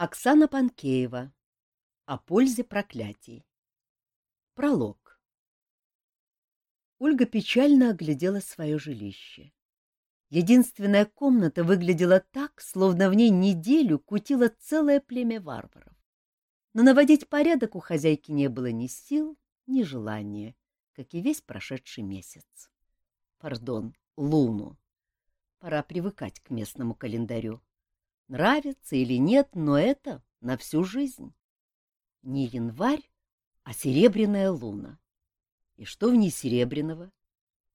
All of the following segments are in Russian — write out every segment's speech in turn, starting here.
Оксана Панкеева. О пользе проклятий. Пролог. Ольга печально оглядела свое жилище. Единственная комната выглядела так, словно в ней неделю кутило целое племя варваров. Но наводить порядок у хозяйки не было ни сил, ни желания, как и весь прошедший месяц. Пардон, луну. Пора привыкать к местному календарю. Нравится или нет, но это на всю жизнь. Не январь, а серебряная луна. И что в ней серебряного?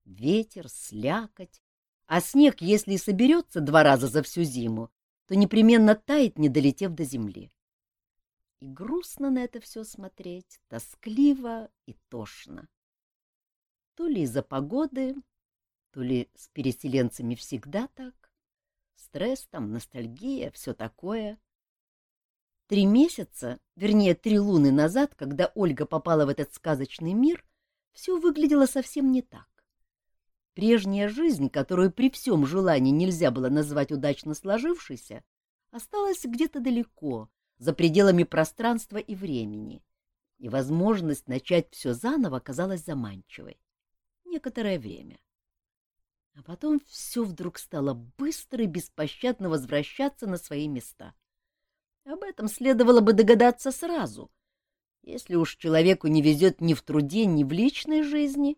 Ветер, слякоть. А снег, если и соберется два раза за всю зиму, то непременно тает, не долетев до земли. И грустно на это все смотреть, тоскливо и тошно. То ли из-за погоды, то ли с переселенцами всегда так. Стресс там, ностальгия, все такое. Три месяца, вернее, три луны назад, когда Ольга попала в этот сказочный мир, все выглядело совсем не так. Прежняя жизнь, которую при всем желании нельзя было назвать удачно сложившейся, осталась где-то далеко, за пределами пространства и времени, и возможность начать все заново казалась заманчивой. Некоторое время. А потом все вдруг стало быстро и беспощадно возвращаться на свои места. Об этом следовало бы догадаться сразу. Если уж человеку не везет ни в труде, ни в личной жизни,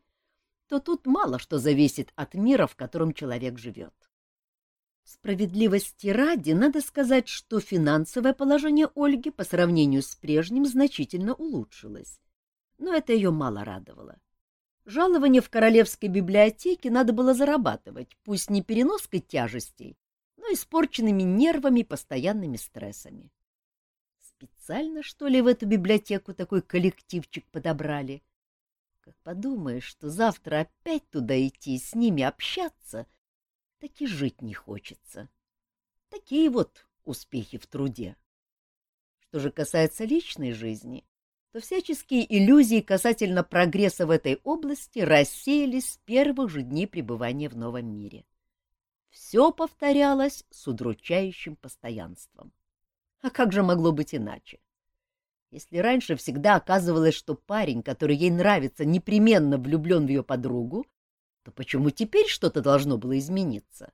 то тут мало что зависит от мира, в котором человек живет. Справедливости ради, надо сказать, что финансовое положение Ольги по сравнению с прежним значительно улучшилось. Но это ее мало радовало. Жалование в королевской библиотеке надо было зарабатывать, пусть не переноской тяжестей, но испорченными нервами и постоянными стрессами. Специально, что ли, в эту библиотеку такой коллективчик подобрали? Как подумаешь, что завтра опять туда идти и с ними общаться, так и жить не хочется. Такие вот успехи в труде. Что же касается личной жизни, то всяческие иллюзии касательно прогресса в этой области рассеялись с первых же дней пребывания в новом мире. Все повторялось с удручающим постоянством. А как же могло быть иначе? Если раньше всегда оказывалось, что парень, который ей нравится, непременно влюблен в ее подругу, то почему теперь что-то должно было измениться?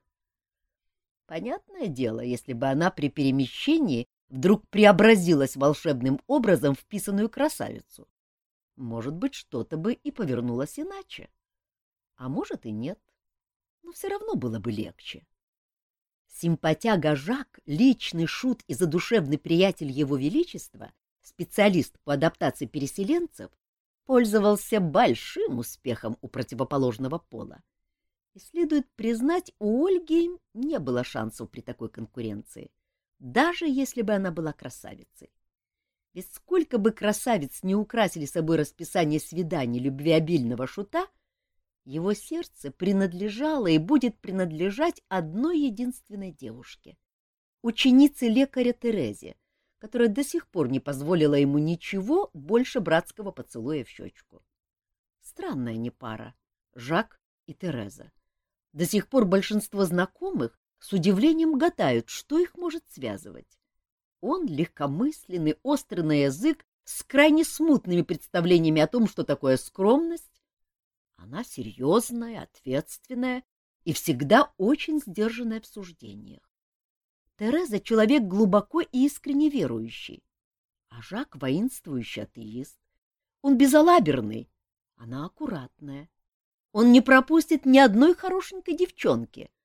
Понятное дело, если бы она при перемещении вдруг преобразилась волшебным образом в писаную красавицу. Может быть, что-то бы и повернулось иначе. А может и нет. Но все равно было бы легче. Симпатяга Жак, личный шут и задушевный приятель его величества, специалист по адаптации переселенцев, пользовался большим успехом у противоположного пола. И следует признать, у Ольги не было шансов при такой конкуренции — даже если бы она была красавицей. Ведь сколько бы красавиц не украсили собой расписание свиданий любвеобильного шута, его сердце принадлежало и будет принадлежать одной единственной девушке — ученице лекаря Терезе, которая до сих пор не позволила ему ничего больше братского поцелуя в щечку. Странная не пара — Жак и Тереза. До сих пор большинство знакомых с удивлением гадают, что их может связывать. Он легкомысленный, острый на язык, с крайне смутными представлениями о том, что такое скромность. Она серьезная, ответственная и всегда очень сдержанная в суждениях. Тереза — человек глубоко и искренне верующий, а Жак — воинствующий атеист. Он безалаберный, она аккуратная. Он не пропустит ни одной хорошенькой девчонки —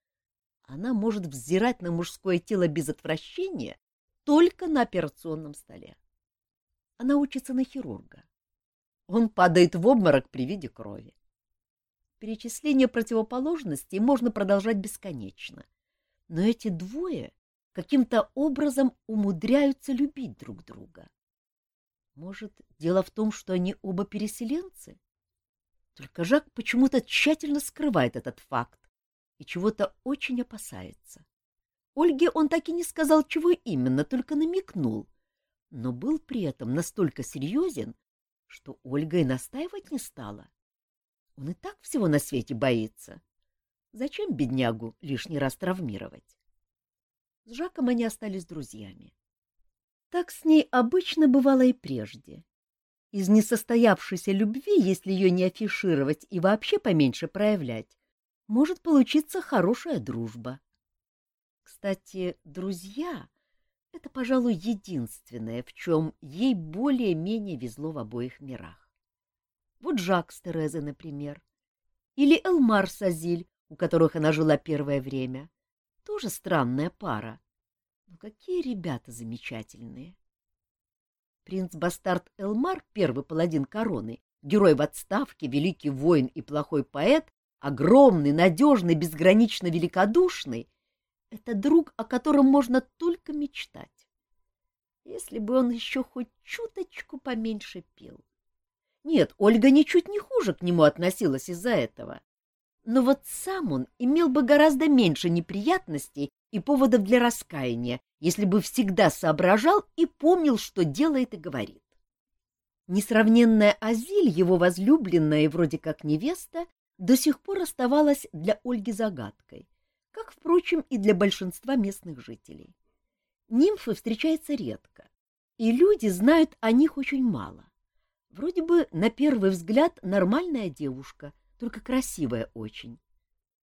она может взирать на мужское тело без отвращения только на операционном столе. Она учится на хирурга. Он падает в обморок при виде крови. Перечисление противоположностей можно продолжать бесконечно, но эти двое каким-то образом умудряются любить друг друга. Может, дело в том, что они оба переселенцы? Только Жак почему-то тщательно скрывает этот факт, и чего-то очень опасается. Ольге он так и не сказал, чего именно, только намекнул, но был при этом настолько серьезен, что Ольга и настаивать не стала. Он и так всего на свете боится. Зачем беднягу лишний раз травмировать? С Жаком они остались друзьями. Так с ней обычно бывало и прежде. Из несостоявшейся любви, если ее не афишировать и вообще поменьше проявлять, может получиться хорошая дружба. Кстати, друзья — это, пожалуй, единственное, в чем ей более-менее везло в обоих мирах. Вот Жак с Терезой, например, или Элмар с Азиль, у которых она жила первое время. Тоже странная пара. Но какие ребята замечательные! Принц-бастард Элмар, первый паладин короны, герой в отставке, великий воин и плохой поэт, огромный, надежный, безгранично великодушный — это друг, о котором можно только мечтать. Если бы он еще хоть чуточку поменьше пил. Нет, Ольга ничуть не хуже к нему относилась из-за этого. Но вот сам он имел бы гораздо меньше неприятностей и поводов для раскаяния, если бы всегда соображал и помнил, что делает и говорит. Несравненная Азиль, его возлюбленная и вроде как невеста, до сих пор оставалась для Ольги загадкой, как, впрочем, и для большинства местных жителей. Нимфы встречаются редко, и люди знают о них очень мало. Вроде бы, на первый взгляд, нормальная девушка, только красивая очень.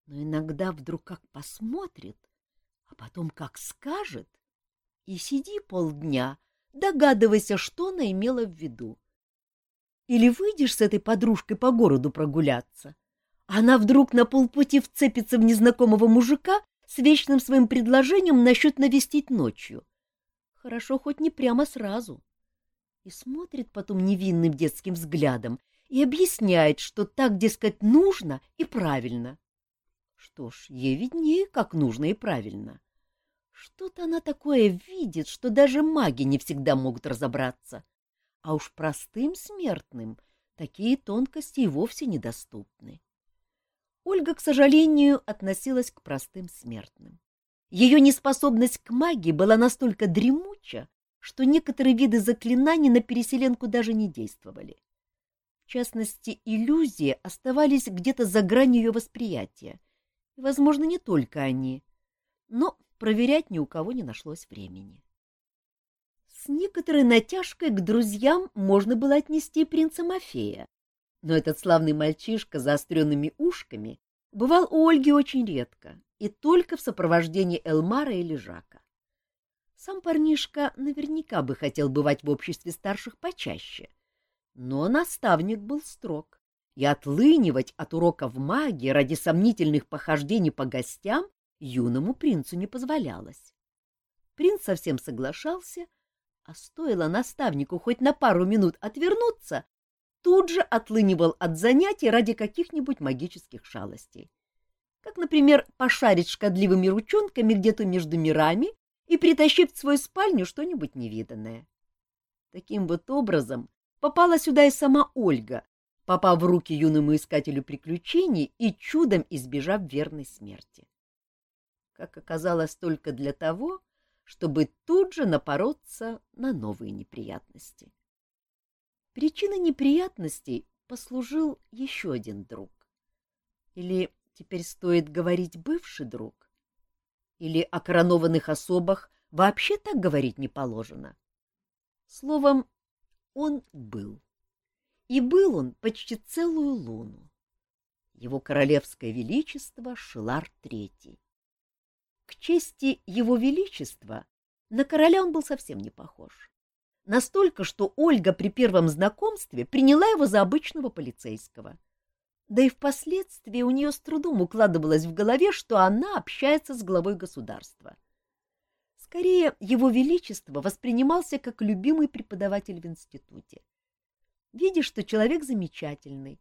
Но иногда вдруг как посмотрит, а потом как скажет, и сиди полдня, догадывайся, что она имела в виду. Или выйдешь с этой подружкой по городу прогуляться, она вдруг на полпути вцепится в незнакомого мужика с вечным своим предложением насчет навестить ночью. Хорошо, хоть не прямо сразу. И смотрит потом невинным детским взглядом и объясняет, что так, дескать, нужно и правильно. Что ж, ей виднее, как нужно и правильно. Что-то она такое видит, что даже маги не всегда могут разобраться. А уж простым смертным такие тонкости и вовсе недоступны. Ольга, к сожалению, относилась к простым смертным. Ее неспособность к магии была настолько дремуча, что некоторые виды заклинаний на переселенку даже не действовали. В частности, иллюзии оставались где-то за гранью ее восприятия. И, возможно, не только они. Но проверять ни у кого не нашлось времени. С некоторой натяжкой к друзьям можно было отнести принца Мафея, но этот славный мальчишка с заостренными ушками бывал у Ольги очень редко и только в сопровождении Элмара или Жака. Сам парнишка наверняка бы хотел бывать в обществе старших почаще, но наставник был строг, и отлынивать от уроков магии ради сомнительных похождений по гостям юному принцу не позволялось. Принц совсем соглашался, а стоило наставнику хоть на пару минут отвернуться, тут же отлынивал от занятий ради каких-нибудь магических шалостей. Как, например, пошарить шкодливыми ручонками где-то между мирами и притащив в свою спальню что-нибудь невиданное. Таким вот образом попала сюда и сама Ольга, попав в руки юному искателю приключений и чудом избежав верной смерти. Как оказалось, только для того, чтобы тут же напороться на новые неприятности. Причиной неприятностей послужил еще один друг. Или теперь стоит говорить бывший друг? Или о коронованных особах вообще так говорить не положено? Словом, он был. И был он почти целую луну. Его королевское величество Шилар Третий. К чести его величества на короля он был совсем не похож. Настолько, что Ольга при первом знакомстве приняла его за обычного полицейского. Да и впоследствии у нее с трудом укладывалось в голове, что она общается с главой государства. Скорее, его величество воспринимался как любимый преподаватель в институте. Видишь, что человек замечательный,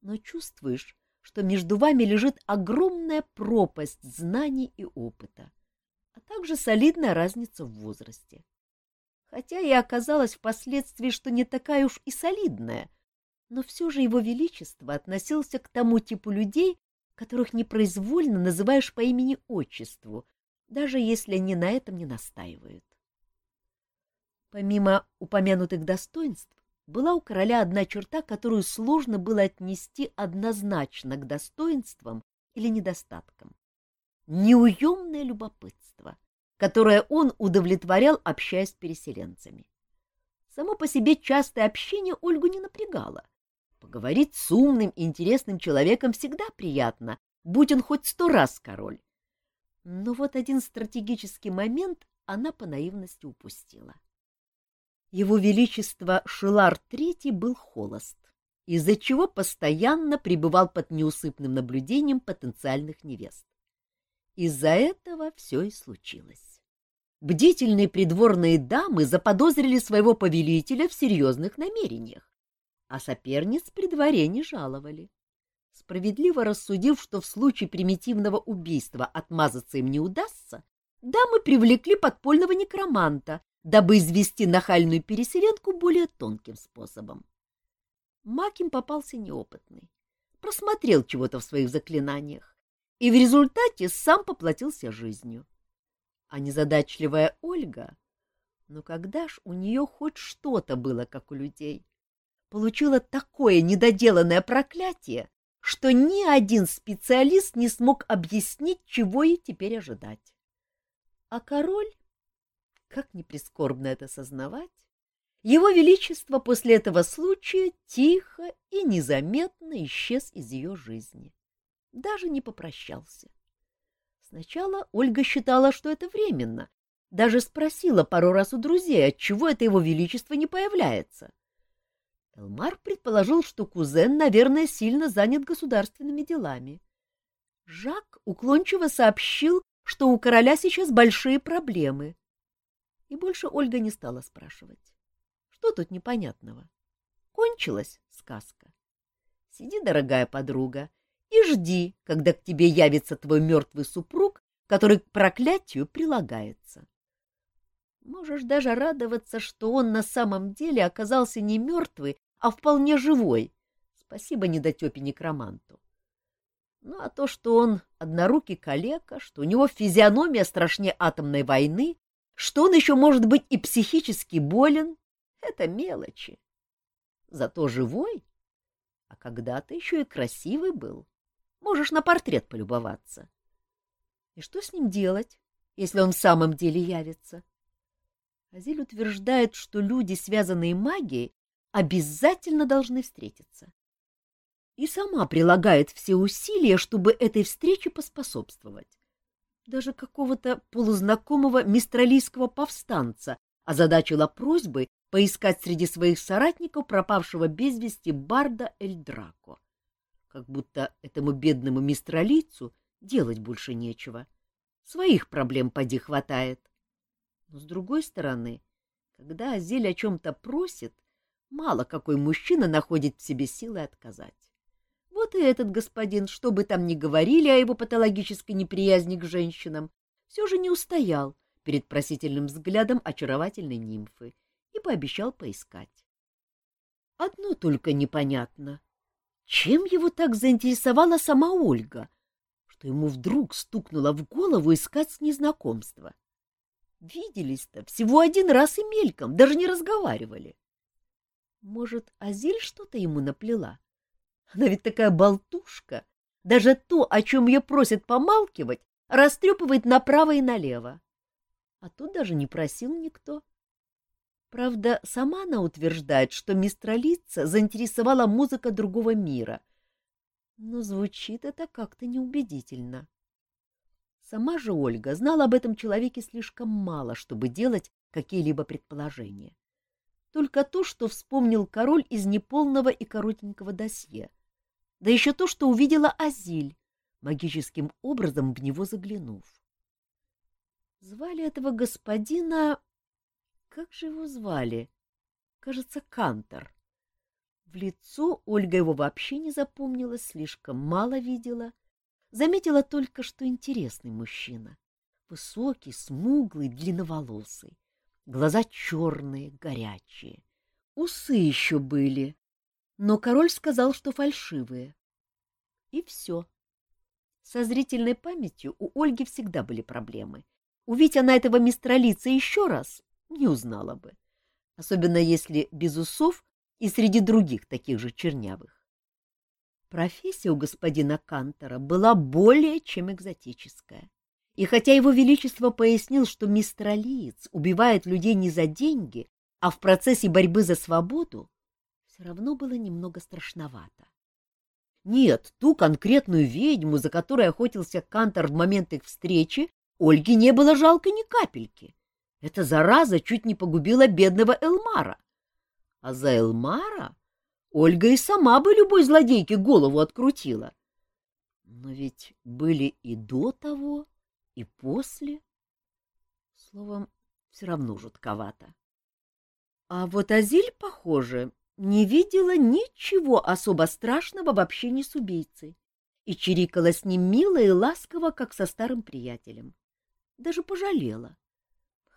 но чувствуешь, что между вами лежит огромная пропасть знаний и опыта, а также солидная разница в возрасте. Хотя и оказалось впоследствии, что не такая уж и солидная, но все же его величество относился к тому типу людей, которых непроизвольно называешь по имени-отчеству, даже если они на этом не настаивают. Помимо упомянутых достоинств, была у короля одна черта, которую сложно было отнести однозначно к достоинствам или недостаткам. Неуемное любопытство, которое он удовлетворял, общаясь с переселенцами. Само по себе частое общение Ольгу не напрягало. Поговорить с умным и интересным человеком всегда приятно, будь он хоть сто раз король. Но вот один стратегический момент она по наивности упустила. Его Величество Шилар III был холост, из-за чего постоянно пребывал под неусыпным наблюдением потенциальных невест. Из-за этого все и случилось. Бдительные придворные дамы заподозрили своего повелителя в серьезных намерениях, а соперниц при дворе не жаловали. Справедливо рассудив, что в случае примитивного убийства отмазаться им не удастся, дамы привлекли подпольного некроманта, дабы извести нахальную переселенку более тонким способом. Маким попался неопытный, просмотрел чего-то в своих заклинаниях и в результате сам поплатился жизнью. А незадачливая Ольга, ну когда ж у нее хоть что-то было, как у людей, получила такое недоделанное проклятие, что ни один специалист не смог объяснить, чего ей теперь ожидать. А король, как ни прискорбно это сознавать, его Величество после этого случая тихо и незаметно исчез из ее жизни. Даже не попрощался. Сначала Ольга считала, что это временно, даже спросила пару раз у друзей, отчего это его Величество не появляется. Элмар предположил, что кузен, наверное, сильно занят государственными делами. Жак уклончиво сообщил, что у короля сейчас большие проблемы. И больше Ольга не стала спрашивать. Что тут непонятного? Кончилась сказка. Сиди, дорогая подруга, и жди, когда к тебе явится твой мертвый супруг, который к проклятию прилагается. Можешь даже радоваться, что он на самом деле оказался не мертвый, а вполне живой. Спасибо недотепе некроманту. Ну, а то, что он однорукий калека, что у него физиономия страшнее атомной войны, что он еще может быть и психически болен, это мелочи. Зато живой, а когда-то еще и красивый был. Можешь на портрет полюбоваться. И что с ним делать, если он в самом деле явится? Азиль утверждает, что люди, связанные магией, обязательно должны встретиться. И сама прилагает все усилия, чтобы этой встрече поспособствовать. Даже какого-то полузнакомого мистралийского повстанца озадачила просьбой поискать среди своих соратников пропавшего без вести барда Эльдрако. Как будто этому бедному мистралийцу делать больше нечего. Своих проблем поди хватает. Но, с другой стороны, когда Азель о чем-то просит, мало какой мужчина находит в себе силы отказать. Вот и этот господин, что бы там ни говорили о его патологической неприязни к женщинам, все же не устоял перед просительным взглядом очаровательной нимфы и пообещал поискать. Одно только непонятно. Чем его так заинтересовала сама Ольга, что ему вдруг стукнуло в голову искать с незнакомства? Виделись-то всего один раз и мельком, даже не разговаривали. Может, Азиль что-то ему наплела? Она ведь такая болтушка. Даже то, о чем ее просят помалкивать, растрепывает направо и налево. А тут даже не просил никто. Правда, сама она утверждает, что мистралица заинтересовала музыка другого мира. Но звучит это как-то неубедительно. Сама же Ольга знала об этом человеке слишком мало, чтобы делать какие-либо предположения только то, что вспомнил король из неполного и коротенького досье, да еще то, что увидела Азиль, магическим образом в него заглянув. Звали этого господина... Как же его звали? Кажется, Кантор. В лицо Ольга его вообще не запомнила, слишком мало видела. Заметила только, что интересный мужчина. Высокий, смуглый, длинноволосый. Глаза черные, горячие. Усы еще были, но король сказал, что фальшивые. И все. Со зрительной памятью у Ольги всегда были проблемы. Увидеть она этого мистралица еще раз не узнала бы, особенно если без усов и среди других таких же чернявых. Профессия у господина Кантора была более чем экзотическая И хотя его величество пояснил, что мистралиец убивает людей не за деньги, а в процессе борьбы за свободу, все равно было немного страшновато. Нет, ту конкретную ведьму, за которой охотился Кантор в момент их встречи, Ольге не было жалко ни капельки. Эта зараза чуть не погубила бедного Элмара. А за Элмара Ольга и сама бы любой злодейке голову открутила. Но ведь были и до того, и после. Словом, все равно жутковато. А вот Азиль, похоже, не видела ничего особо страшного в общении с убийцей и чирикала с ним мило и ласково, как со старым приятелем. Даже пожалела.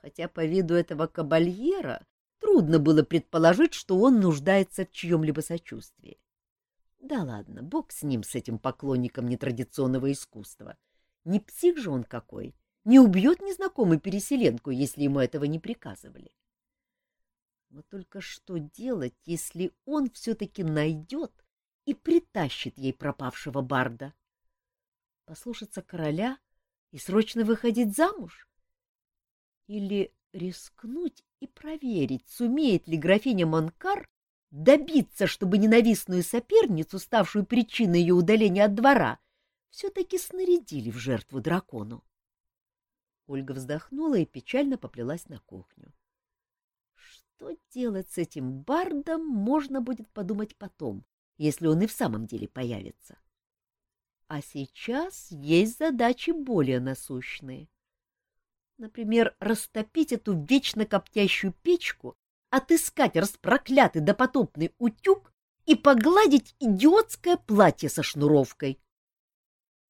Хотя по виду этого кабальера трудно было предположить, что он нуждается в чьем-либо сочувствии. Да ладно, бог с ним, с этим поклонником нетрадиционного искусства. Не псих же он какой, не убьет незнакомую переселенку, если ему этого не приказывали. Но только что делать, если он все-таки найдет и притащит ей пропавшего барда? Послушаться короля и срочно выходить замуж? Или рискнуть и проверить, сумеет ли графиня Монкар добиться, чтобы ненавистную соперницу, ставшую причиной ее удаления от двора, все-таки снарядили в жертву дракону? Ольга вздохнула и печально поплелась на кухню. Что делать с этим бардом, можно будет подумать потом, если он и в самом деле появится. А сейчас есть задачи более насущные. Например, растопить эту вечно коптящую печку, отыскать распроклятый допотопный утюг и погладить идиотское платье со шнуровкой.